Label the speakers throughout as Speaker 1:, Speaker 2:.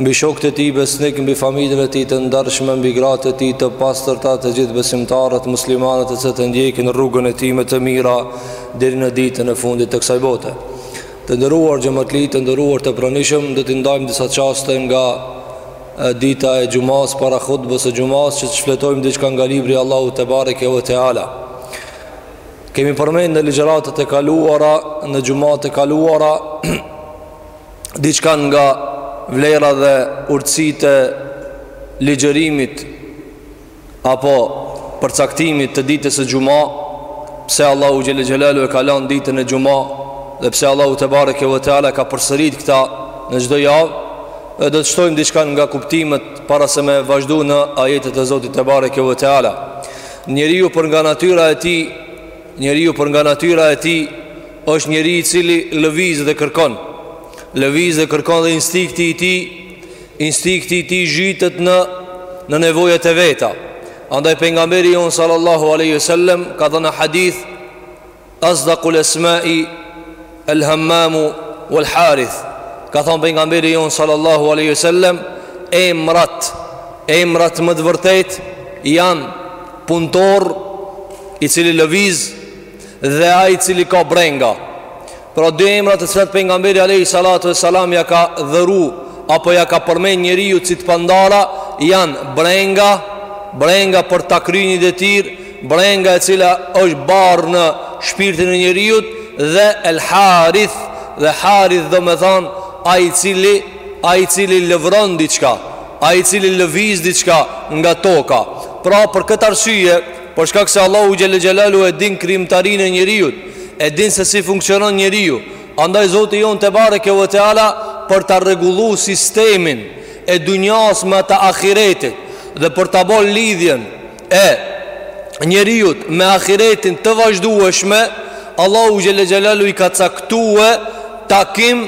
Speaker 1: Mbi shokët e tij besnikë, mbi familjen e tij të ndarshme, mbi gratë e tij të pastërta, të gjithë besimtarët muslimanë që e ndjekin rrugën e tij me të mira deri në ditën e fundit të kësaj bote. Të nderuar xhematli, të nderuar të pranishëm, do të ndajmë disa çaste nga dita e xhumasë para hutbes së xhumasë që të shfletojmë diçka nga libri i Allahut tebareke ve teala. Kemi përmend në ligjëratat e kaluara, në xhumatë e kaluara diçka nga vlera dhe urtësitë e ligjërimit apo përcaktimit të ditës së xhuma, pse Allahu xhelle xhelaluhu e ka lanë ditën e xhuma dhe pse Allahu tebareke ve teala e ka përsërit këta në çdo javë, e do të shtojmë diçka nga kuptimet para se me vazhdu në ajetet e Zotit tebareke ve teala. Njeriu për nga natyra e tij Njeriu për nga natyra e tij është njeri i cili lëviz dhe kërkon. Lëviz dhe kërkon dhe instinkti i tij, instinkti i tij zhytet në në nevojat e veta. Andaj pejgamberi jonë sallallahu alaihi wasallam ka thanë në hadith asdaqul asma'i El Hammamu wal Harith ka thanë pejgamberi jonë sallallahu alaihi wasallam emrat emrat më të vërtetë janë puntor i cili lëviz dhe ai i cili ka brenga pra dy emra të cilat pejgamberi alaihi salatu wasalam ja ka dhuru apo ja ka përmend njeriut si të pandara janë brenga brenga për ta kryer një detyrë Brenga e cila është barrë në shpirtin e njeriut dhe El Harith dhe Harith domethanë ai i cili ai i cili lëvron diçka ai i cili lëviz diçka nga toka pra për këtë arsye për shkak se Allahu xhelle xhelaluhu e din krijimtarinë e njeriut e din se si funksionon njeriu andaj zoti jonë tebareke ve teala për ta rregullu sistemin e dunjasë me të ahiretit dhe për ta bo lidhjen e njeriut me ahiretin të vazhdueshme, Allahu xhelle xhelaluhu i ka caktue takim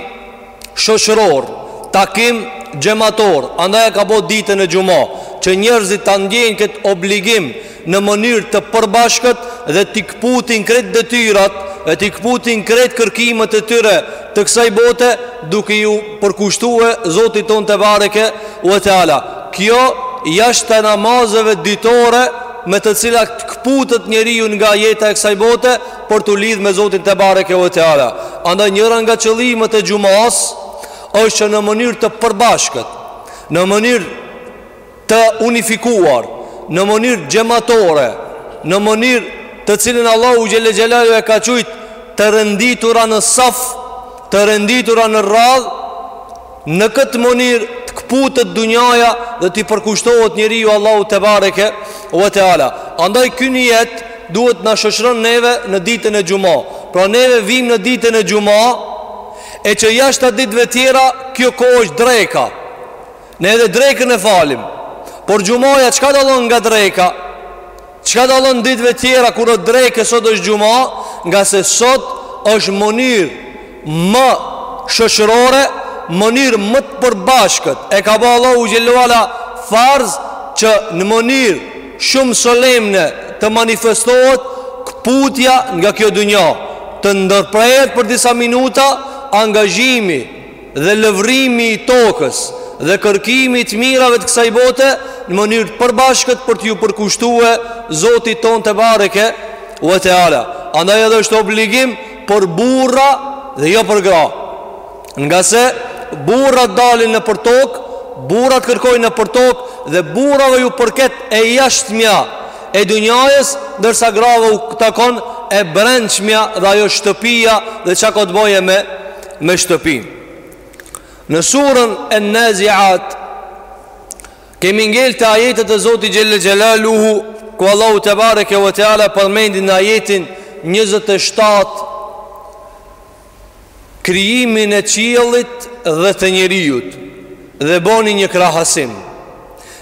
Speaker 1: shoqëror, takim xhemator, andaj e ka bo ditën e xhuma, që njerëzit ta ndjejnë këtë obligim në mënyrë të përbashkët dhe t'i këputin krejt detyrat dhe t'i këputin krejt kërkimet e tyre, të kësaj bote duke ju përkushtue Zotit tonë tebareke ve teala. Kjo jashtë namazeve ditore me të cilat këputet njeriu nga jeta e kësaj bote për t'u lidhë me Zotin tebareke ve teala. Andaj njëra nga qëllimët e xhumasë është që në mënyrë të përbashkët, në mënyrë të unifikuar në mënyrë xhematore, në mënyrë të cilën Allahu xhelle xhelalu e ka qujt të renditura në saf, të renditura në radh, në këtë mënyrë të kputet dunjaja dhe t'i përkushtohet njeriu Allahu tebareke ve teala. Andaj ky nijet duhet na shoqëron neve në ditën e xhuma. Pra neve vim në ditën e xhuma e që jashtë ditëve tjera kjo kohë është dreka. Ne edhe drekën e falim Por xhumaja çka dallon nga dreka Çka dallon ditve tjera Kur o drekë sot është xhuma Ngase sot është mënyrë Më shoqërore Mënyrë më të përbashkët E ka ba Allahu xhelle ve ala Farz që në mënyrë Shumë solemne të manifestohet Këputja nga kjo dunja Të ndërprehet për disa minuta Angazhimi dhe lëvrimi i tokës dhe kërkimi i të mirave të kësaj bote në mënyrë të përbashkët për t'ju përkushtue Zotit tonë tebareke ve teala. Andaj edhe është obligim për burra dhe jo për gra. Ngase burrat dalin nëpër tokë, burrat kërkojnë nëpër tokë dhe burrave ju përket e jashtmja e dunjajës, ndërsa grave u takon e brendshmja dhe ajo shtëpia dhe çka ka të bojë me me shtëpin Në surën En-Naziat Kemi ngel te ajetet e Zotit xhelle xhelaluhu Ku Allahu tebareke ve teala përmend në ajetin 27 Krijimin e qiellit dhe të njeriut Dhe bon një krahasim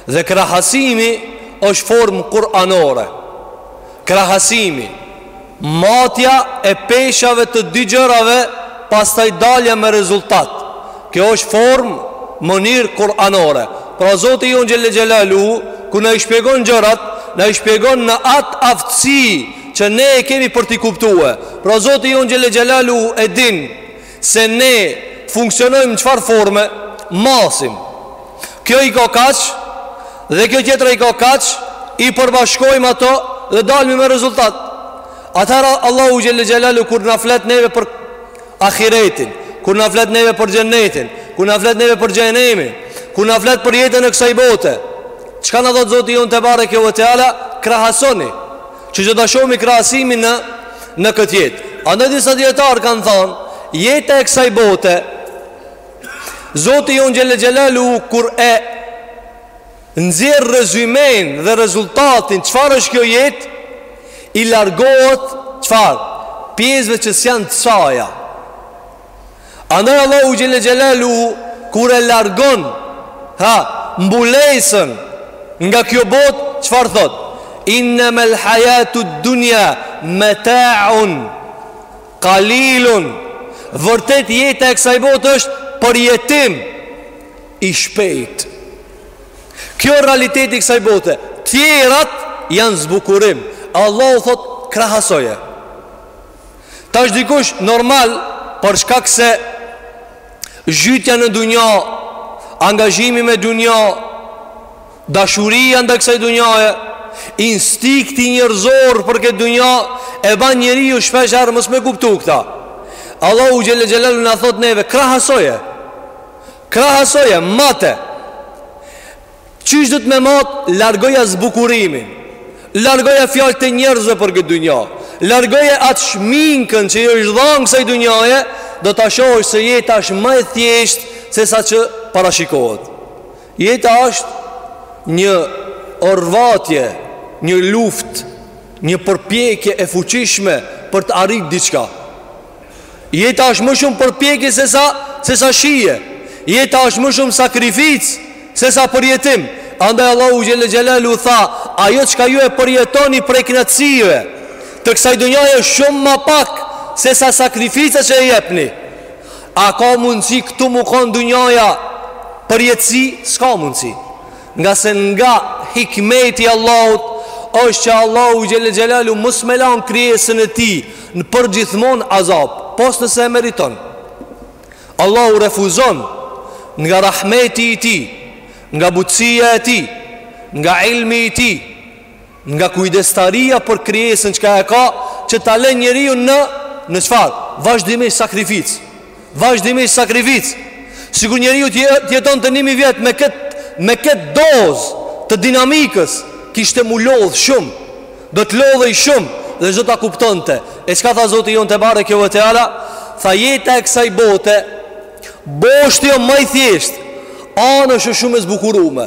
Speaker 1: Dhe krahasimi është formë kuranore Krahasimi Matja e peshave të dy gjërave pastaj dalja me rezultat kjo është formë mënyrë kur'anore pra Zoti jonë xhelle xhelaluhu kur na i shpjegon gjërat na i shpjegon në atë aftësi që ne e kemi për t'i kuptue pra Zoti jonë xhelle xhelaluhu e din Se ne funksionojmë në çfarë forme, masim. Kjo i ka kaq, dhe kjo tjetra i ka kaq, i përbashkojmë ato dhe dalmi me rezultat. Atëhera Allahu xhelle xhelalu kur na flet neve për ahiretin, kur na flet neve për xhennetin, kur na flet neve për xhehenemin, kur na flet për jetën e kësaj bote, çka na thotë Zoti jonë tebareke ve teala, krahasoni. Që do ta shohmi krahasimin në, në këtë jetë. Andaj disa dijetarë kanë thanë, jeta e kësaj bote, Zoti jonë xhelle xhelalu kur e nxjerr rezymenë dhe rezultatin, çfarë është kjo jetë, i largohet çfarë, pjesëve që s'janë të saja. Andaj Allahu xhelle xhelaluhu Kur e largon Ha Mbulesën Nga kjo botë Çfarë thotë Innemal hajatu dunja metaun kalilun Vërtet jeta e kësaj bot është Përjetim i shpejtë Kjo realiteti i kësaj bote Tjerat janë zbukurim Allahu thotë krahasoje Tash dikush normal për shkak se zhytja në dunja, angazhimi me dunja, dashuria ndaj kësaj dunjaje, instinkti njerëzor për këtë dunja e ban njeriu shpesh herë mos me kuptu këta. Allahu xhelle xhelalu na thotë neve krahasoje. Krahasoje mate. Qysh duhet me mat largoja zbukurimin Largoja fjalët e njerëzve për këtë dynja Largoja atë shminkën që i është dhanë kësaj dynjaje Do ta shohësh se jeta ashtë ma e thjeshtë Se sa që parashikohet Jeta ashtë një orvatje Një luftë Një përpjekje e fuqishme Për të arrit diçka Jeta është më shumë përpjekje se sa se sa shije. Jeta është më shumë sakrificë se sa përjetim. Andaj Allahu xhelle xhelalu tha, ajo çka ju e përjetoni prej kënaqësive, të kësaj dunjaje është shumë ma pak se sa sakrifica që e jepni. A ka mundësi këtu m'u kon dunjaja përjetësi? S'ka mundësi. Ngase nga hikmeti i Allahut është që Allahu xhelle xhelalu mos me lan krijesën e tij në përgjithmonë azab, pos nëse e meriton. Allahu refuzon nga rahmeti i tij, nga butësia e tij, nga ilmi i tij, Nga kujdestaria për krijesën çka e ka Që ta le njeriun në Në çfarë Vazhdimisht sakrificë Vazhdimisht sakrificë Sikur njeriu t'jetonte ni mi vjet Me këtë me këtë doz Të dinamikës Kishte m'u lodh shumë Do të lodhej shumë Dhe s'do ta kuptonte E çka tha Zoti jonë tebareke ve teala Tha jeta e kësaj bote Boshti o ma i thjeshtë Anash është shumë e zbukurume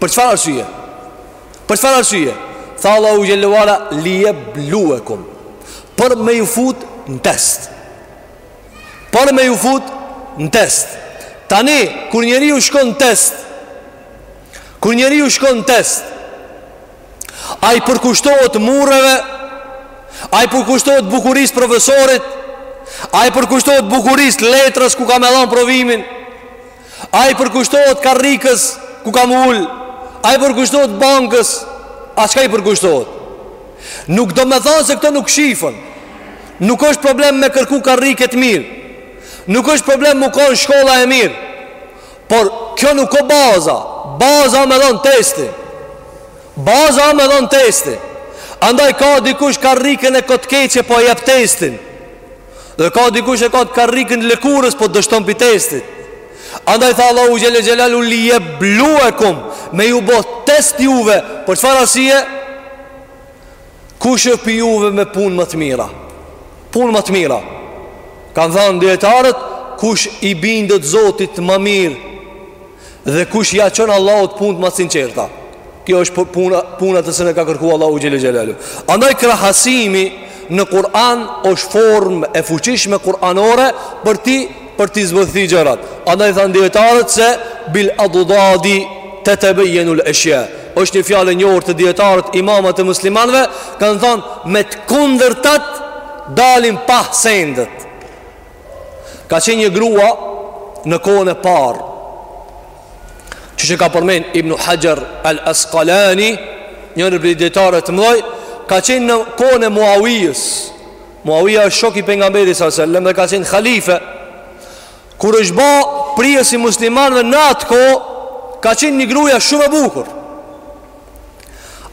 Speaker 1: Për çfarë arsye? Për çfarë arsye? Tha Allahu xhelle ve ala li jebluekum. Për me ju fut në test. Për me ju fut në test. Tani kur njeriu shkon në test, kur njeriu shkon në test, a i përkushtohet mureve, a i përkushtohet bukurisë profesorit, a i përkushtohet bukurisë letrës ku ka me dhanë provimin. A i përkushtohet karrikës ku ka m'u ul? A i përkushtohet bankës? A çka i përkushtohet? Nuk domethonë se këto nuk shifen Nuk është problem me kërku karrikë t' mirë Nuk është problem m'u konë shkolla e mirë Por kjo nuk o baza Baza me dhonë testin Baza me dhonë testin Andaj ka dikush karrikën e ka t'keqe po e jep testin Dhe ka dikush e ka karrikën e lëkurës po dështon pi testit. Andaj tha Allahu xhel-le xhelaluhu li yabluwakum me ju bo test juve për çfarë arsye? Kush e pi juve me punë ma të mira? Punë ma të mira. Kanë thanë dijetarët kush i bindet Zotit ma mirë Dhe kush ja çon Allahut punët më të sinqerta. Kjo është puna puna të cilën e ka kërkuar Allahu xhel-le xhelaluhu. Andaj krahasimi në Kur'an është formë e fuqishme kur'anore për t'i për t'i zbërthy gjërat. Andaj thanë dijetarët se bil addadi tetebejjenul eshja. është një fjalë e njohur te dijetarët imamat e muslimanve, kanë thanë me të kundërtat dalin n'pah sendet. Ka qenë një grua në kohën e parë Që e ka përmend Ibn Hajar al-Asqalani Njëni pi dijetarëve të mdhoj Ka qenë në kohën e Muawijës Muawija është shok i Pejgamberit s.a. sel-lem Dhe ka qenë halife Kur është ba prijësi i muslimanve në atë kohë Ka qenë një gruja shumë e bukur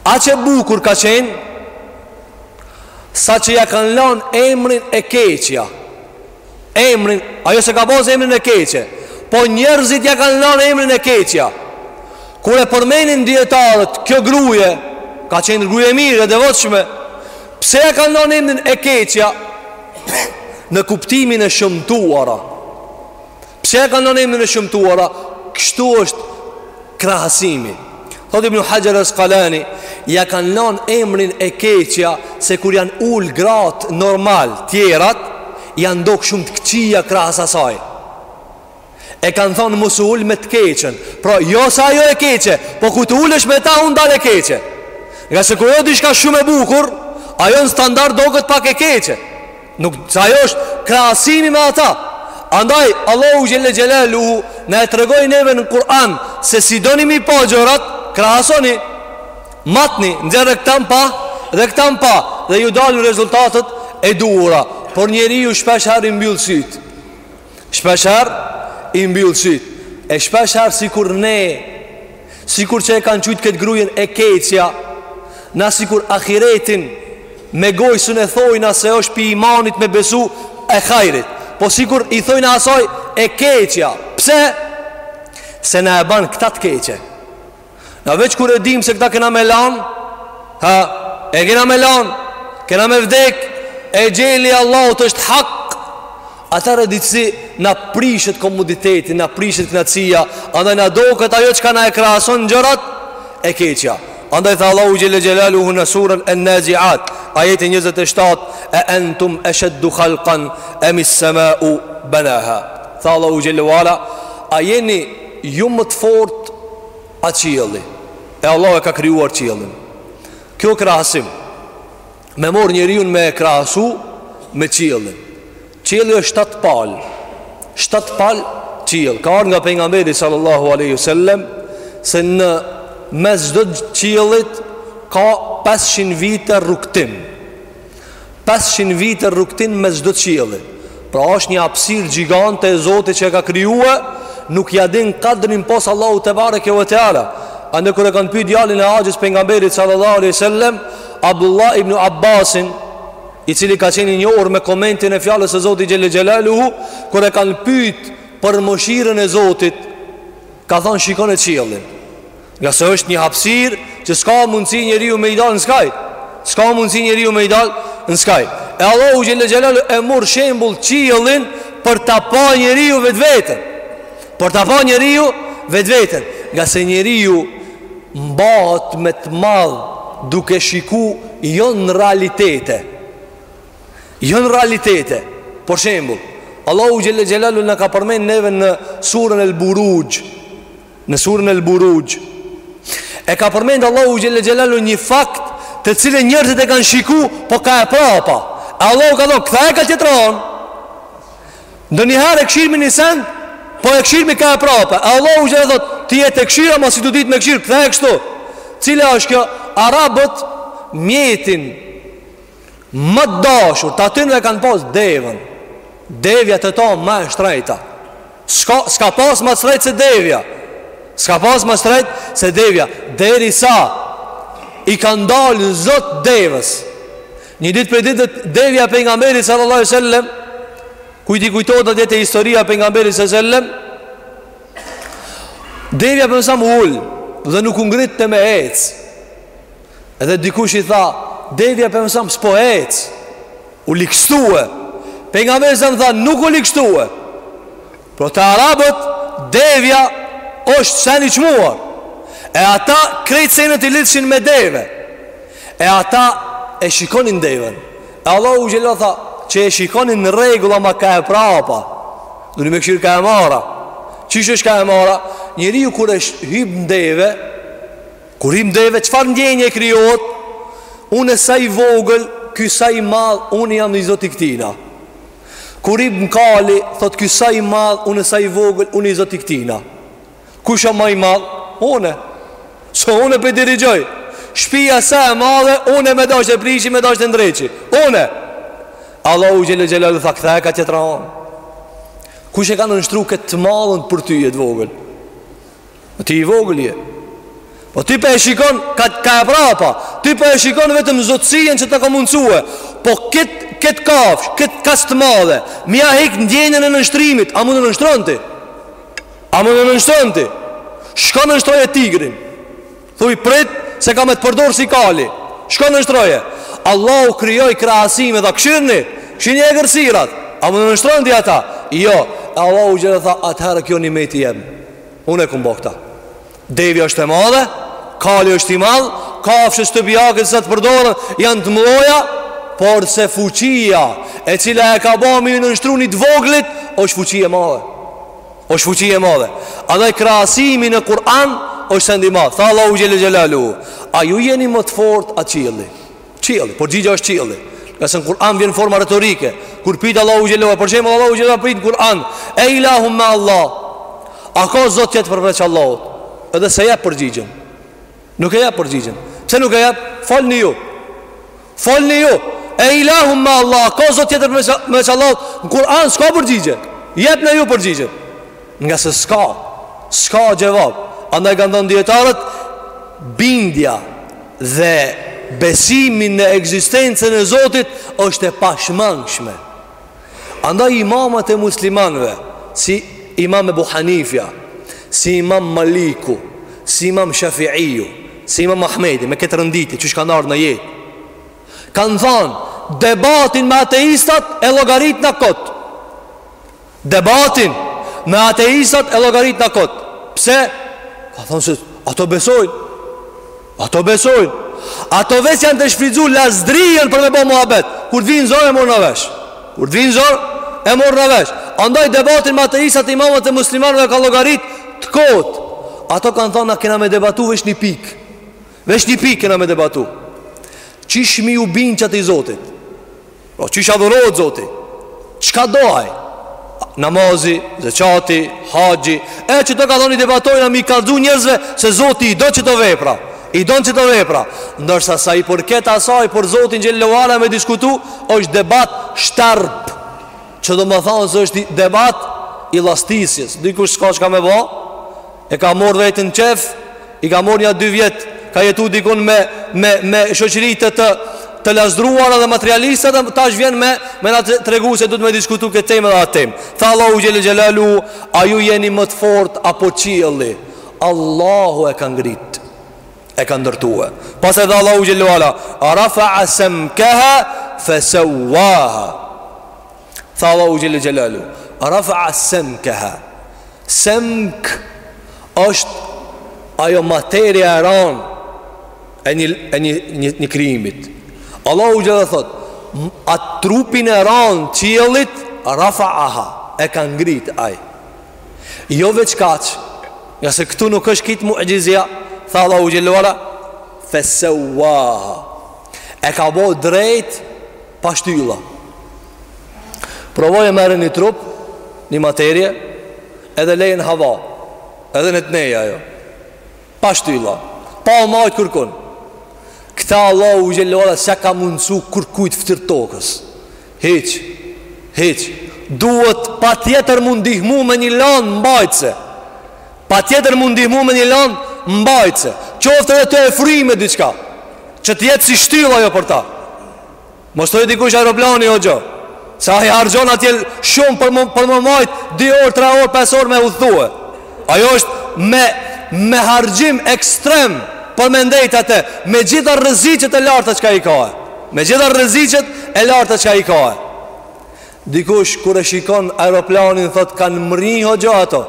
Speaker 1: Aq e bukur ka qenë Saqë ja kanë lanë emrin e keqja Emrin Ajo s'e ka pas emrin e keqe Po njerëzit ja kanë lanë emrin e keqja Kur e përmenin dijetarët Kjo gruje Ka qenë gruje e mirë e devotshme Pse ja kanë lanë emrin e keqja Në kuptimin e shëmtuara Pse ja kanë lonë emrin e shëmtuara? Kështu është krahasimi. Thotë Ibn Hajar al-Asqalani, ja kanë lonë emrin e keqja se kur janë ul gratë normal, tjerat janë dok shumë të këqija krahas asaj. E kanë thonë mos u ul me të keqën. Pra jo se ajo e keqe, po kur të ulesh me ta unë dal e keqe. Ngase kur është diçka shumë e bukur, ajo në standard doket pak e keqe. Nuk se ajo është krahasimi me ata Andaj Allahu xhel-le xhelaluhu Na e tregoi neve në Kur'an Se si doni m'i pa gjërat Krahasoni Matni Nxerrni këta m'pah Dhe këta m'pah Dhe ju dalin rezultatet e duhura Por njeriu shpeshherë i mbyll sytë Shpesh herë i mbyll syt. E shpesh herë sikur ne sikur që e kanë qujt këtë grujen e keqja, na sikur ahiretin me gojë së në thojna se është pi imanit me besu e hajrit. Po sikur i thojna asaj e keqja. Pse? Se na e banë këta të keqe. Na veç kur e dim se këta kena me lan Ha, e kena me lan Kena me vdek Exheli i Allahut është hak Atëherë disi Na prishet komoditeti Na prishet knaqsia Andaj na doket ajo çka na e krahason gjërat E keqja Andaj tha Allahu xhelle xhelaluhu në surën En Naziat Ajeti 27 E entum esheddu khalkan Emis semau benaha Tha Allahu xhelle ve ala A jeni Ju më të fortë a qielli? E Allahu e ka krijuar qiellin. Kjo krahasim me mor njeriun me e krahasu me qiellin. Qielli është shtat pal. Shtat pal qiell. Ka ardh nga pejgamberi sallallahu alaihi wasallam se në mes çdo qiellit ka 500 vite rrugtim. 500 vite rrugtim mes çdo qielli Pra është një hapsirë gjigante e Zotit që e ka krijue Nuk ja din kadrin pos Allahu tebareke ve teala Andaj kur e kanë pyt djalin e axhës pejgamberit sallallahu alaihi wasallem Abdullah ibn Abbasin I cili ka qenë i njohur me komentin e fjalës së Zotit xhelle xhelaluhu Kur e kanë pyt për mëshirën e Zotit Ka thonë shikone qiellin Ngase është një hapsirë Që s'ka mundësi njeriu me i dalë në skaj S'ka mundësi njeriu me i dalë në skaj E Allahu xhelle xhelalu e murr shembull qiellin Për ta pa njeriu vetveten Për ta pa njeriu vetveten Ngase njeriu mbahet me të madh Duke shiku jo në realitete Jo në realitete Për shembull Allahu xhelle xhelalu na ka përmend neve në surën El Buruxh Në surën El Buruxh e ka përmend Allahu xhelle xhelalu një fakt të cilën njerëzit e kanë shiku, po ka e prapa. E Allahu ka thonë, "Kthe ka tjetra anë." Ndonjëherë e këshirmi një sen Po e këshirmi ka e prapa E Allahu xhelle thotë Ti je tu këshir ama s'je tu ditë me këshirë Kthe kështu Cila është kjo Arabët mjetin Më të dashur, të atynve kanë pas devën Devja te ta më e shtrejta S'ka, s'ka pas më shtrejt se devja S'ka pas më shtrejt se devja Derisa I kanë dalë zot devës Një ditë prej ditëve devja e pejgamberit sallallahu e sellem Kujt i kujtohet dhe djetë e historia e pejgamberit sallallahu e sellem Devja po nis m'u ulë Dhe nuk u ngritte me ecë Edhe dikush i tha, devja e Pejgamberit s.a.s. s'po ec. U ligshtue. Pejgamberi s.a.s. tha, nuk u ligshtue. Por te arabët devja është sen i çmuar. E ata krejt senët i lidhshin me deve. E ata e shikonin devën. E Allahu xhele tha, që e shikonin në rregull ama kah e prapa. Duhet me kshyr kah e mara. Qysh është kah e mara? Njeriu kur është hyp në deve, Kur rrin m'deve çfarë ndjenje krijohet? Unë sa i vogël, ky sa i madh, unë jam i zoti këtina. Kur rrin m'kali, thot ky sa i madh, unë sa i vogël, unë i zoti këtina. Kush jam më i madh? Unë. Se unë po dirigjoj. Shpia sa e madhe, unë me dashtë e prishi, me dashtë e ndreqi. Unë. Allahu xhele xhelaluhu tha kthe kah tjetra anë. Kush e ka nënshtruar këtë të madhën për ty e të vogël? Po ti i vogël je. Po ti po e shikon kah kah e prapa. Ti po e shikon vetëm zotësinë që ta ka mundsue. Po kët kët kafsh, kët kas të madhe. Me ja hek ndjenjën e nënshtrimit, a mund e nënshtron ti? A mund e nënshtron ti? Shko nënshtroje tigrin. Thuaj prit se ka me të përdor si kali. Shko nënshtroje. Allahu krijoi krahasime tha kshyrni. Kshyrni egërsirat. A mund i nënshtron ti ata? Jo. Allahu xhele tha atëherë kjo nimeti jem. Unë e kum bo këta Devja është e madhe Kali është i madh Kafshët shtëpiake që të përdoren Janë të mdhaja Por se fuqia E cila e ka ba me ju nënshtru një të voglit është fuqi e madhe është fuqi e madhe Edhe krahasimi në Kur'an është send i madh Tha Allahu xhele xhelaluhu A ju jeni më të fort a qielli Qielli, përgjigja është qielli. Ngase në Kur'an vjen forma retorike Kur pyt Allahu xhele Për shembull Allahu xhele pyt në Kur'an E ilahun me Allah A ka zot tjetër përveç Allahut Edhe s'e jep përgjigjen Nuk e jep përgjigjen Pse nuk e jep? Folni ju Folni ju E ilahun me Allah A ka zot tjetër përveç Allahut Në Kur'an s'ka përgjigje Jepne ju përgjigjen Ngase s'ka, s'ka xhevab Andaj kanë thanë dijetarët Bindja dhe besimi në ekzistencën e Zotit është e pashmangshme Andaj imamat e muslimanve Si imam Ebu Hanifja Si imam Maliku Si imam Shafiiju Si imam Ahmedi Me këtë renditje qysh kanë ardh në jetë Kanë thanë Debatin me ateistat e llogaritën kot Debatin me ateistat e llogaritin kot. Pse? Kanë thonë se ato besojnë. Ato besojnë. Ato veç janë te shfrytzu lazdrinë për me bo muhabet. Kur t'vijnë zor e marrin në vesh. Kur t'vijnë zor e marrin në vesh. Andaj debatin me ateistat imamët e muslimanëve e kanë llogarit të kot. Ato kanë thonë na kena me debatu veç një pikë. Veç një pikë kena me debatu. Qysh me iu bind qatij Zotit. Pra qysh adhurohet Zoti Çka do ai Namazi, zeqati, haxhi E qito kanë thonë i debatojmë na me i kallxu njerëzve Se Zoti i do qito vepra I don qito vepra Ndërsa sa i përket asaj Për Zotin xhelle ve ala me diskutu është debat shterp Që domethonë Se është debat i llastisjes Dikush s'ka çka me bo E ka marrë veten n'qef I ka marrë nja dy vjet Ka jetu dikun me, me, me shoqëri të të Të lazdruara dhe materialiste E tash vjen me Me na tregu se duhet me diskutu këtë temë dhe atë temë Tha Allahu xhelle xhelaluhu A ju jeni më të fort apo qielli Allahu e ka ngrit E ka ndërtue Pastaj tha Allahu xhelle ve ala rafa'a semkeha Fesewaha Tha Allahu xhelle xhelaluhu Rafa'a semkeha Semk është ajo materia e randë E një, e një, një, një krijimit Allahu xhelle thotë Atë trupin e randë t'qiellit Rafa'aha E ka ngrit ai Jo veç kaq Ngase këtu nuk është krejt muxhizja Tha Allahu xhelle ve ala Fesewaha E ka bo drejt Pa shtylla Provoje merre një trup Një materie Edhe leje n'hava Edhe le të nejë ajo Pa shtylla Pa u majt kërkun Këta Allahu xhelle ve ala S'ia ka mundësu kërkujt n'fytyrë t'tokës Hiç Hiç Duhet patjetër m'u ndihmu me një land mbajtëse Patjetër m'u ndihmu me një land mbajtëse Qoftë edhe tu e fry me diçka Që të jetë si shtylla ajo për ta Mos thojë dikush aeroplani hoxho. Se ai harxhon atje shumë për më, për m'u majt 2 orë, 3 orë, 5 orë me udhëtue. Ajo është me me harxhim ekstrem për me ndejt atë, me gjitha rreziqet e larta çka i ka. Me gjitha rreziqet e larta çka i ka. Dikush kur e shikon aeroplanin thot kanë mri hoxha ato.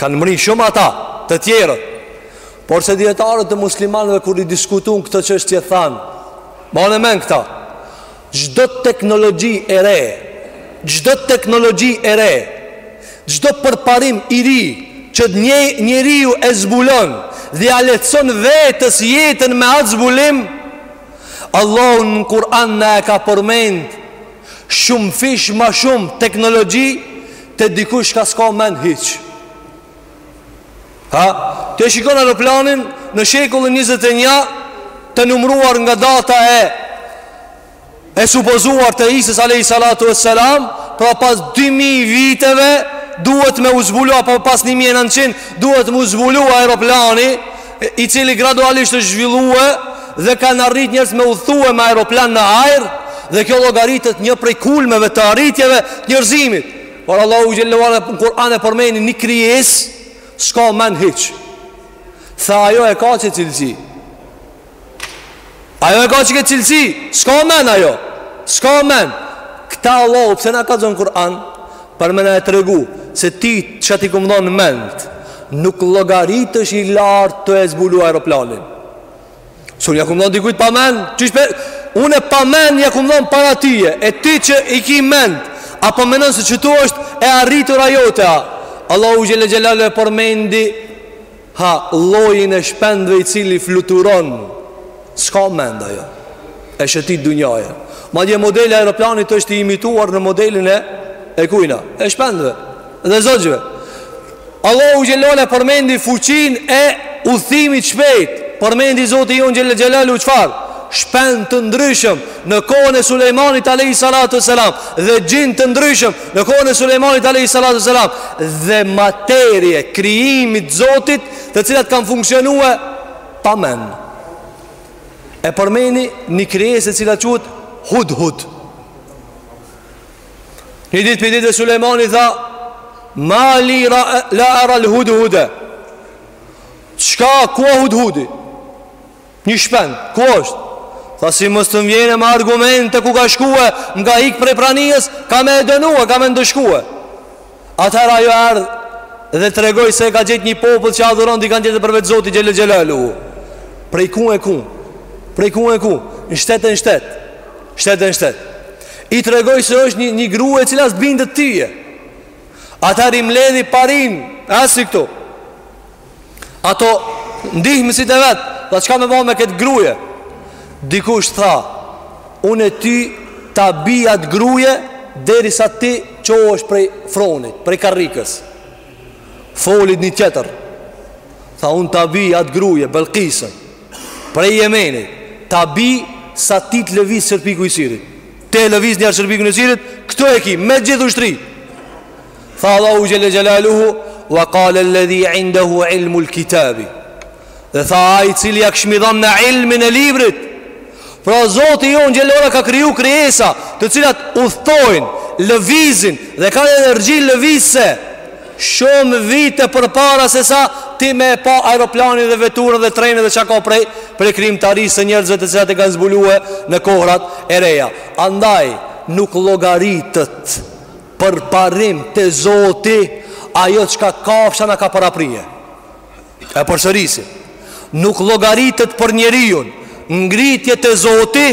Speaker 1: Kanë mri shumë ata të tjerët. Porse dijetarët e muslimanëve kur i diskutun këto çështje thanë, mane n'men këta, çdo teknologji e re, çdo teknologji e re, çdo përparim i ri, që një njeriu e zbulon dhe ia lehtëson vetës jetën me atë zbulim, Allahu në Kur'an na e ka përmend, Shumë fish ma shumë teknologji Te dikush që s'ka men hiç Ha? Ti e shikon aeroplanin në shekullin 21 Të numruar nga data e E supozuar të Isës alejhi salatu ue selam Pra pas 2000 viteve Duhet me u zbulu Apo pas 1900 Duhet me u zbulu aeroplani i cili gradualisht është zhvillue dhe kanë arrit njerëz me udhëtue me aeroplan në ajër dhe kjo llogaritet një prej kulmeve të arritjeve të njerëzimit por Allahu xhel-le ue ala në Kur'an e përmeni një krijesë s'ka men hiç tha ajo e ka qët cilësi Ajo e ka qikët cilësi S'ka men ajo S'ka men Këta Allahu Pse na kallzon n'Kur'an Për me na e tregu Se ti që t'i kom dhonë mend Nuk llogaritesh i lartë Tu e zbulu aeroplanin Se un ja kom dhonë dikujt pa men Qi shpend Unë e pa men Ja kom dhonë para teje E ti që i ki mend Apo menon se qitu është E arritur a jotja Allahu xhel-le xhelaluhu Përmendi Ha llojin e shpendve i cili fluturon S'ka mend ajo E shëtit dunjanë Madje modeli aeroplanit është i imituar në modelin e E kujna E shpendve Dhe zogjve Allahu xhel-le ue ala përmendi fuqinë e udhëtimit shpejt Përmendi zoti jonë xhel-le xhelaluhu çfarë Shpend të ndryshëm Në kohën e Sulejmanit a.s. Dhe xhin të ndryshëm Në kohën e Sulejmanit alejhi salatu ue selam dhe materie krijimit Zotit, të cilat kanë funksionue pa men. E përmeni një krijesë e cila quhet Hud Hud. Një ditë pi ditëve Sulejmani tha, "Ma lija, la era al-Hud Hud." Çka ku a Hud Hudi? Një shpend, ku është? Tha si mos të m'vjen me argumente ku ka shkue M'ka ik prej pranisë, kam me e dënue, kam me ndëshkue Atëherë ajo erdh dhe tregoi se e ka gjet një popull që adhuron Dikan tjetër përveç Zotit xhel-le xhelaluhu Prej ku e ku? Prej ku e ku? Në shtet e në shtet Shtet e në shtet I tregoi se është një, një grue e cila s'bindet ty Atëherë i mblodhi parinë, asë i këtu Ata ndihmësit e vet Tha çka me bo me këtë gruje Dikush tha Unë e ty ta bij at gruje Derisa ti çohesh prej fronit Prej karrikës Folit një tjetër Tha unë ta bij at gruje Belkisën Prej Jemenit Ta bij sa ti të lëviz qerpiku i syrit Të lëviz njerë qerpiku i syrit Këtu e ki me gjithë ushtri Tha Allahu Xhelle Xhelaluhu Wa kale ledhi indahu ilmu l'kitabi Dhe tha ai cili ia kishim dhanë na ilmin e librit Pra Zoti jonë Xhelle ue ala ka kriju krijesa Të cilat udhëtojnë, lëvizin dhe kanë energji lëvizëse Shumë vite përpara sesa ti me pa aeroplanin dhe veturën dhe trenin dhe ça ka prej Prej krijimtarisë së njerëzve të cilat i kanë zbulue në kohrat e reja Andaj nuk llogaritet Përparim te Zoti Ajo çka kafsha na ka paraprije E përsërisi Nuk llogaritet për njeriun Ngritje te Zoti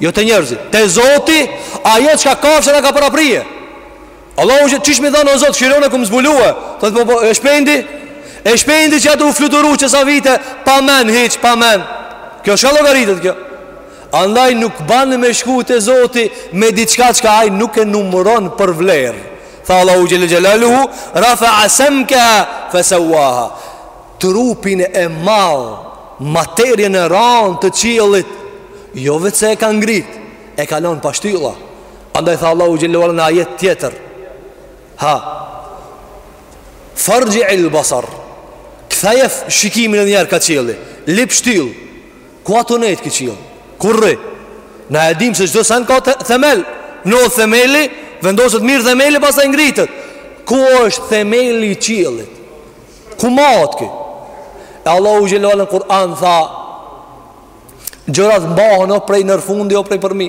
Speaker 1: Jo te njerëzit Te Zoti Ajo çka kafsha na ka paraprije Allahut qysh me i thanë o Zot Shirone kemi zbulue Të të po, po e shpendi E shpendi që a tu fluturu qe sa vite Pa men hiq pa men Kjo çka llogaritet kjo Andaj nuk ban me shku te Zoti me diçka çka ai nuk e numëron për vlerë. Tha Allahu Xhelle Xhelaluhu, rafea semkeha, fe seuaha. Trupin e madh, materien e ranë të qillit, jo veç se e ka ngrit, e ka lanë pa shtylla. Andaj tha Allahu Xhelle Xhelaluhu në ajet tjetër. Ha, farxhiil basar, ktheje shikimin e njerë ka qilli, lyp shtyllë, Ku a tu nejt ky qiell? Ku rri? Na e dim se çdo sen ka themel. Në themeli vendoset mirë themeli pastaj ngritet. Ku është themeli i qiellit? Ku mahet ky? E Allahu xhelle ue ala në Kur'an tha gjërat mbahen o prej nërfundi o prej përmi.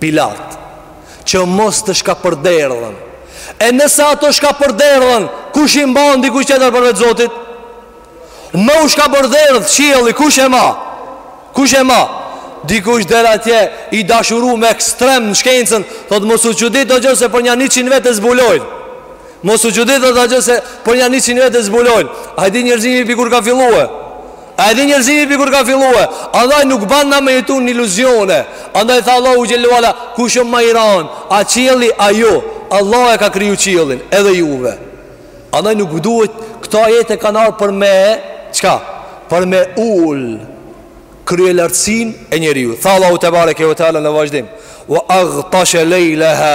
Speaker 1: Pi lart, Që mos të shkapërderdhen. E nëse ato shkapërderdhen, kush i mban dikush tjetër përveç Zotit? Me u shkapërderdh qielli, kush e ma? Kush e ma? Dikush deri atje i dashurum ekstrem në shkencën, thotë mos u çudit hoxhë se për një 100 vjet e zbulojnë. Mos u çudit hoxhë se për një 100 vjet e zbulojnë. A e di njerëzimi pi kur ka fillue? A e din njerëzimi pi kur ka fillue Andaj nuk ban na me jetu në iluzione Andaj tha Allahu Xhelle ue ala Kush o ma i ran A qielli a ju Allah e ka kriju qiellin edhe juve Andaj nuk duhet Këto ajete kanë ardh për me çka? Për me ul Kryelartësinë e njeriut Tha Allahu Tebareke ue teala në vazhdim Wa aghtasha laylaha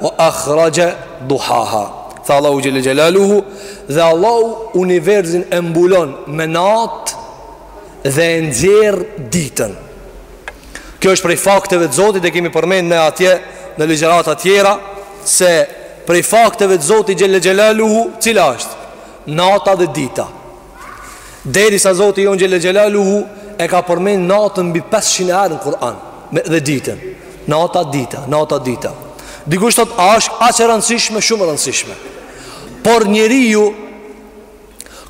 Speaker 1: wa akhraja duhaha. Tha Allahu xhelle xhelaluhu dhe Allahu universin e mbulon me natë dhe e nxjerr ditën. Kjo është prej fakteve të Zotit e kemi përmend ne atje në ligjërata tjera se prej fakteve të Zotit xhelle xhelaluhu cila është nata dhe dita. Derisa Zoti jonë Xhele Xhelaluhu e ka përmen natën mbi 500 herë në Kur'an me, dhe ditën. Nata dita, nata dita. Dikush thot, a është aq e rëndësishme, shumë rëndësishme. Por njeriu,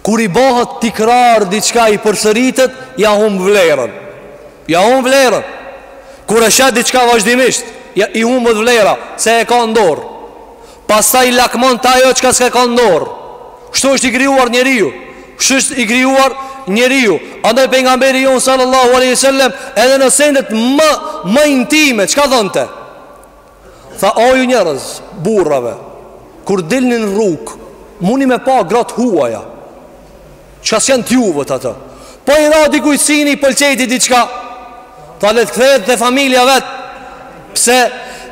Speaker 1: kur i bëhet tikrar diçka i përsëritet, ja humb vlerën. Ja humb vlerën. Kur e sheh diçka vazhdimisht, ja i humbet vlera, se e ka n'dorë. Pastaj i lakmonte ajo çka s'ka kanë n'dorë. Kështu është i krijuar njeriu. Kështu është i krijuar njeriu. Andaj pejgamberi jonë sallallahu alaihi wasallam edhe në sendet më ma intime çka thonte? Tha o ju njerëz, burrave, kur dilni në rrugë, muni me pa gratë huaja. Çka s'janë t'juvët ato Po i ra dikujt syni i pëlqeti diçka Tha le të kthehet te familja vet Pse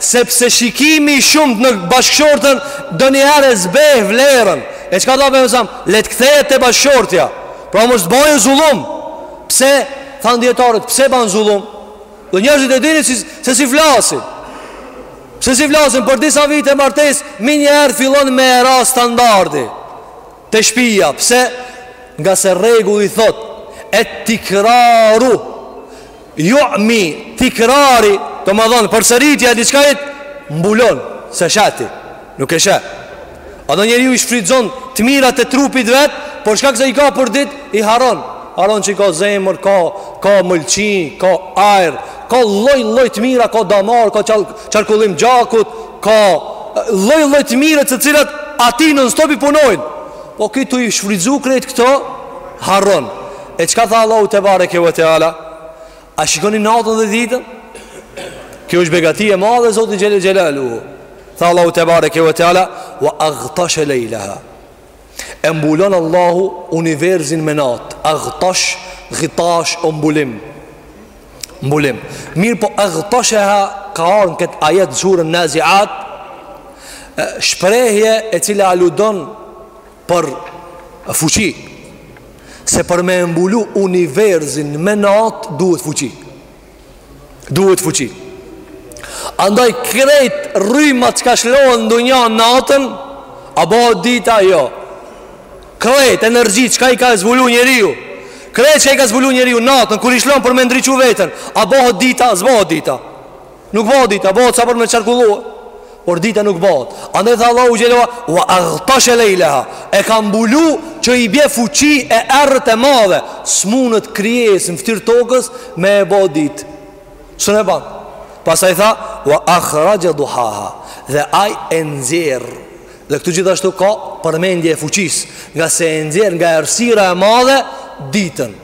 Speaker 1: Sepse shikimi i shumtë në bashkëshorten Ndonjëherë e zbeh vlerën E çka tha Pejgamberi a.s. Le të kthehet te bashkëshortja Pra mos të bëjë zullum Pse Thanë dijetarët Pse ban zullum Dhe njerëzit e dini si, se si flasin Se si flasin Për disa vite martesë Menjëherë fillon me ra standardi Te shpija, pse? Nga se rregulli thotë, et tikraru yu'mi, tikrari, domethënë përsëritja e diçkait mbulon, s'e sheh ti, nuk e sheh. Ado njeriu i shfrytëzon të mirat e trupit vet, për shkak se i ka për ditë, i harron. Harron që i ka zemër, ka ka mëlçi, ka ajër, ka lloj lloj të mira, ka damar, ka qar, Qarkullim gjakut Ka lloj lloj të mira të cilat Aty nonstop i punojnë Po ky tu i shfrytzu krejt këto Harron E çka tha Allahu tebareke ve teala A shikoni natën dhe ditën Kjo është begati e madhe Zotit Xhele Xhelaluhu Tha Allahu tebareke ve teala Wa agtashe lejleha E mbulon Allahu universin me natë Agtash, gitash, o mbulim Mbulim Mirëpo agtasheha Ka ardh n'këtë ajet suren Naziat Shprehje e cila aludon Për fuqi Se për me mbulu universin me natë Duhet fuqi Duhet fuqi Andaj krejt rrymat çka lshohen në dunja natën A bëhet dita jo Krejt energjitë çka i ka zbulu njeriu Krejt çka i ka zbulu njeriu natën Kur i lshon për me ndriçu veten A bëhet dita, s'bohet dita Nuk bëhet dita, bëhet sa për me qarkullu Por dita nuk bahet. Andaj tha Allahu xhelle ue ala wa aghtasha laylaha. E ka mbulu që i bje fuqi e errët e madhe. S'munet krijesë në fytyrë tokës me e bo ditë. S'e ban. Pastaj tha wa akhraja duhaha. Dhe ai e nxjerr. Dhe këtu gjithashtu ka përmendje e fuqisë, ngase e nxjerr nga errësira e madhe ditën.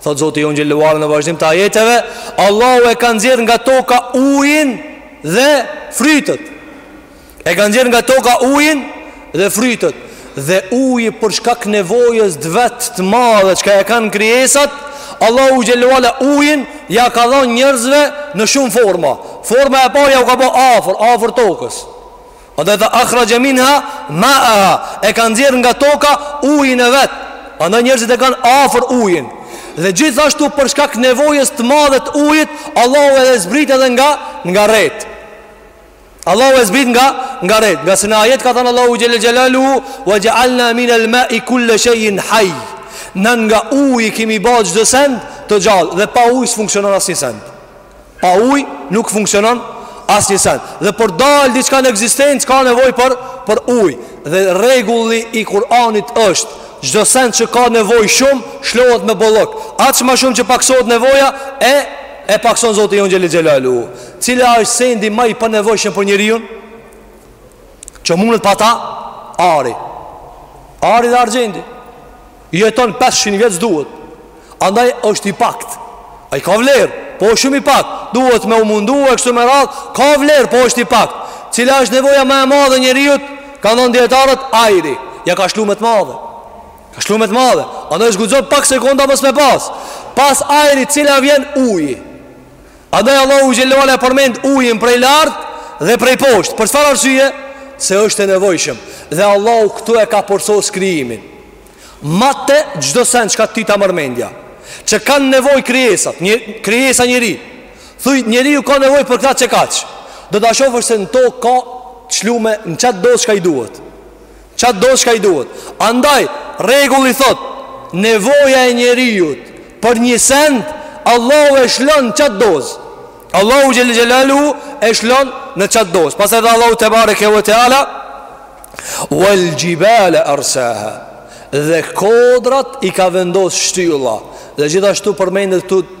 Speaker 1: Thotë Zoti jonë xhelle ue ala në vazhdim të ajeteve, Allahu e ka nxjerr nga toka ujin dhe frytet. E ka nxjerr nga toka ujin dhe frytet dhe uji për shkak nevojës të vet të madhe çka e kanë krijesat, Allahu xhelle ue ala ujin ja ka dhanë njerëzve në shumë forma. Forma e parë jau ka ba afër, afër tokës. Andaj tha akhraxha minha maeha E ka nxjerr nga toka ujin e vet Andaj njerëzit e kanë afër ujin Dhe gjithashtu për shkak nevojës të madhe t'ujit Allahu edhe zbrit edhe nga nga retë Allahu e zbrit nga nga retë Ngase në ajet ka thënë Allahu xhelle xhelaluhu Wa xhealna minel mai kulle shejin haj Na nga uji kemi ba çdo send Të gjallë Dhe pa ujë s'funksionon asnjë send Pa ujë nuk funksionon asnjë sen Dhe për dalë diçka në ekzistencë ka nevojë për, për ujë Dhe rregulli i Kur'anit është çdo sen që ka nevojë shumë shlohet me bollok Aq ma shumë që paksohet nevoja e, e pakson Zoti jonë xhelle xhelaluhu Cila është sendi ma i panevojshëm për njeriun që munet pa ta ari Ari dhe argjendi Jeton 500 vjet s'duhet. Andaj është i pakt. Ai ka vlerë, po është shumë i pakt. Duhet me u mundu e kështu me radhë, ka vlerë, po është i pakt. Cila është nevoja ma e madhe e njeriut? Kanë thonë dijetarët ajri. Ja ka shlu me të madhe. Ka shlu me të madhe. Andaj s'guxon pak sekunda mos me pas. Pas ajrit cila vjen uji. Andaj Allahu xhelle ue ala përmend ujin prej lart dhe prej poshtë. Për çfarë arsye? Se është e nevojshëm. Dhe Allahu këtu e ka përsos krijimin. Mate çdo sen çka ti ta merr mendja, që kanë nevojë krijesat, një krijesa njeri. Thuj njeriu ka nevojë për këta qe kaq. Do ta shofësh se në tokë ka çlume në qat dozë çka i duhet. Qat dozë çka i duhet Andaj, rregulli thotë Nevoja e njeriut Për një send Allahu e shlon qat dozë Allahu xhelle xhelaluhu E shlon në qat dozë Pastaj tha Allahu tebareke ue teala Wal xhibale arsaha Dhe kodrat i ka vendos shtylla Dhe gjithashtu përmendet këtu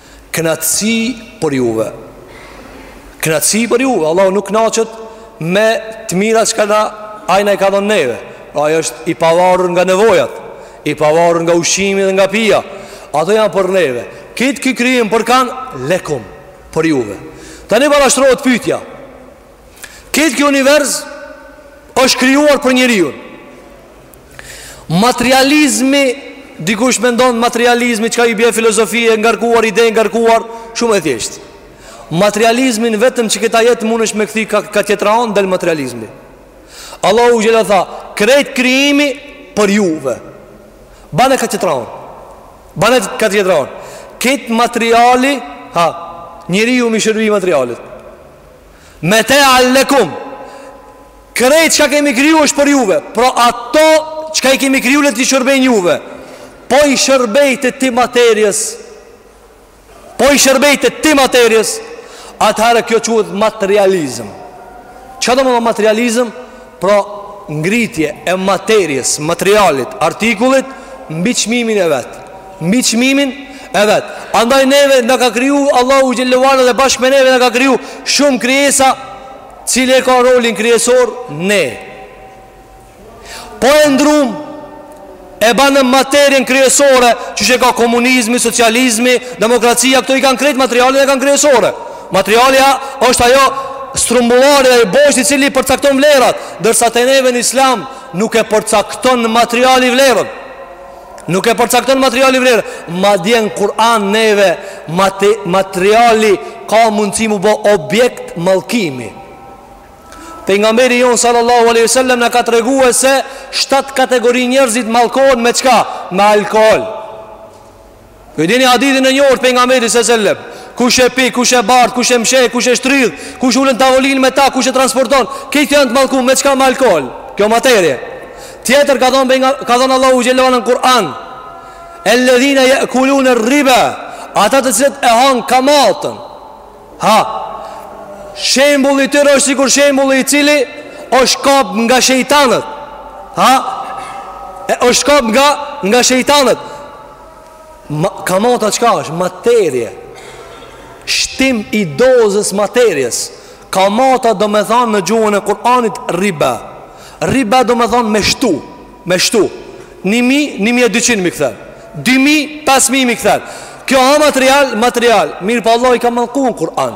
Speaker 1: Kënaqësi për juve. Kënaqësi për juve. Allahu nuk kënaqet me të mira çka na ai na i ka dhënë neve. Ai është i pavarur nga nevojat, i pavarur nga ushqimi dhe nga pija. Ato janë për neve. Këtë ky krijim për kanë lekum, për juve. Tani parashtrohet pyetja. Krejt kjo univers është krijuar për njeriun. Materializmi dikush mendon materializmi çka i bie filozofi e ngarkuar ide e ngarkuar shumë e thjeshtë. Materializmin vetëm që këta ajet mundesh me kthy ka ka tjetra anë del materializmi. Allahu xhelle tha, krejt krijimi për juve. Bane ka tjetra anë. Bane ka tjetra anë. Krejt materiali, ha, njeriu me i shërby materialit. Meta'an lekum Krejt çka kemi kriju është për juve Pra ato çka i kemi kriju le t'i shërbejnë juve Po i shërbejte ti materjes Po i shërbejte ti materjes Atëherë kjo quhet materializëm Çka do me thanë materializëm? Pra, ngritje e materies, materialit, artikullit, mbi çmimin e vet. Mbi çmimin e vet. Andaj neve na ka kriju Allahu xhelle ue ala dhe bashkë me neve na ka kriju shumë krijesa, cili e ka rolin kryesor ne. Po e ndrrum E ban në materien kryesore, siç e ka komunizmi, socializmi, demokracia, këto i kanë krejt materialin e kanë kryesore. Materialia është ajo strumbullari dhe ai bosht i cili përcakton vlerat, ndërsa te neve në islam nuk e përcakton materiali vlerën. Nuk e përcakton materiali vlerën. Madje n'Kur'an neve, materiali ka mundësi mu bo objekt mallkimi. Pejgamberi jonë sallallahu alaihi wasallam na ka tregue se shtatë kategori njerëzit mallkohen me çka? Me alkool. Ju e dini hadithin e njohur pejgamberit sallallahu alaihi wasallam, kush e pi, kush e bart, kush e msheh, kush e shtrydh, kush ulet n'tavolinë me ta, kush e transporton, këto janë të mallkuar me çka? Me alkool. Kjo materie. Tjetër ka thënë pejga, ka thënë Allahu xhelle në Kur'an, "Elladhina ya'kuluna ar-riba", ata të cilët e han kamatën, Ha, shembulli i tyre është sikur shembulli i cili është kap nga shejtanët. Ha, e është kap nga, nga shejtanët. Ma, kamata çka është? Materje. Shtim i dozës materjes. Kamata do me thanë në gjuhën e Kur'anit riba. Riba do me thanë me shtu. Me shtu, një mijë, një mijë e dyqind m'i kthen Dy mijë, pesë mijë m'i kthen Kjo ha material, material Mirëpo po Allahu i ka mallku në Kur'an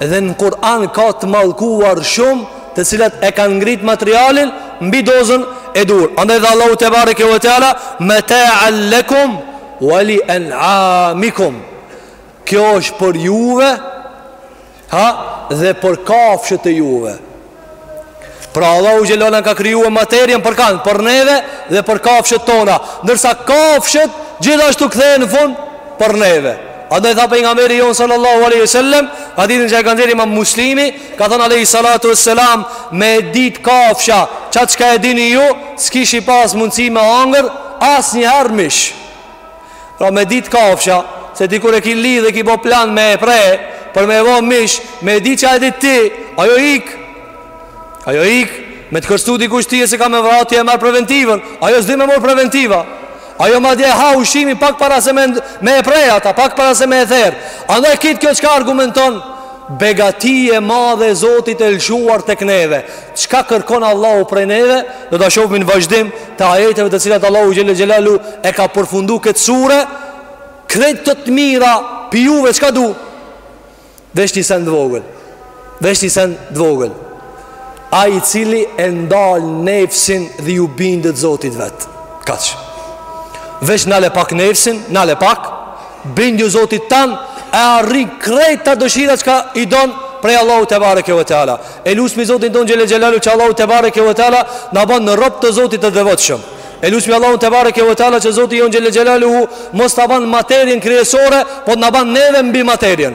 Speaker 1: Dhe në Kur'an ka të mallkuar shumë Të cilat e kanë ngrit materialin Mbi dozën e duhur Andaj tha Allahu tebareke ue teala Meta'an lekum ue li en'amikum Kjo është për juve Ha dhe për kafshët e juve Pra Allahu xhelle shanuhu ka krijue materien për kan Për neve dhe për kafshët tona Ndërsa kafshët gjithashtu kthehen në fund Për neve Andaj tha pejgamberi jonë sallallahu alejhi ve sel-lem Hadithin që e ka nxjerr imam Muslimi Ka thonë alejhi salatu ve selam Me ditë kafsha Ça çka e dini ju S'kishit pas mundësi me hangër Asnjëherë mish Pra me ditë kafsha Se ti kur e ki lidhë e ki bo plan me e pre Për me e bo mish Me ditë ça e din ti Ajo ik Ajo ik Me të kërstu dikush ty se ka me vra ti e merr preventivën Ajo s'di me marrë preventiva Ajo madje ha ushqim pak para se me, me e pre ata Pak para se me e therë Andaj kjo kjo çka argumenton Begati e madhe e Zotit e lëshuar tek neve. Çka kërkon Allahu prej neve, do ta shohim në vazhdim të ajeteve të cilat Allahu xhelle xhelalu e ka përfundu këtë sure, krejt këto të mira për juve çka du? Veç një send vogël. Veç një send vogël. Ai i cili e ndal nefsin dhe ju bindet Zotit vet. Kaq. Veç nale pak nefsin, nale pak, bindju Zotit tan e i arrin krejt ato dëshira çka i don prej Allahut tebareke ve teala. E lusim Zotin tonë xhelle xhelaluhu që Allahu tebareke ve teala na ban rob të Zotit të devotshëm. E lusim Allahun tebareke ve teala që Zoti jonë xhelle xhelaluhu mos ta ban materien kryesore, po na ban neve mbi materien.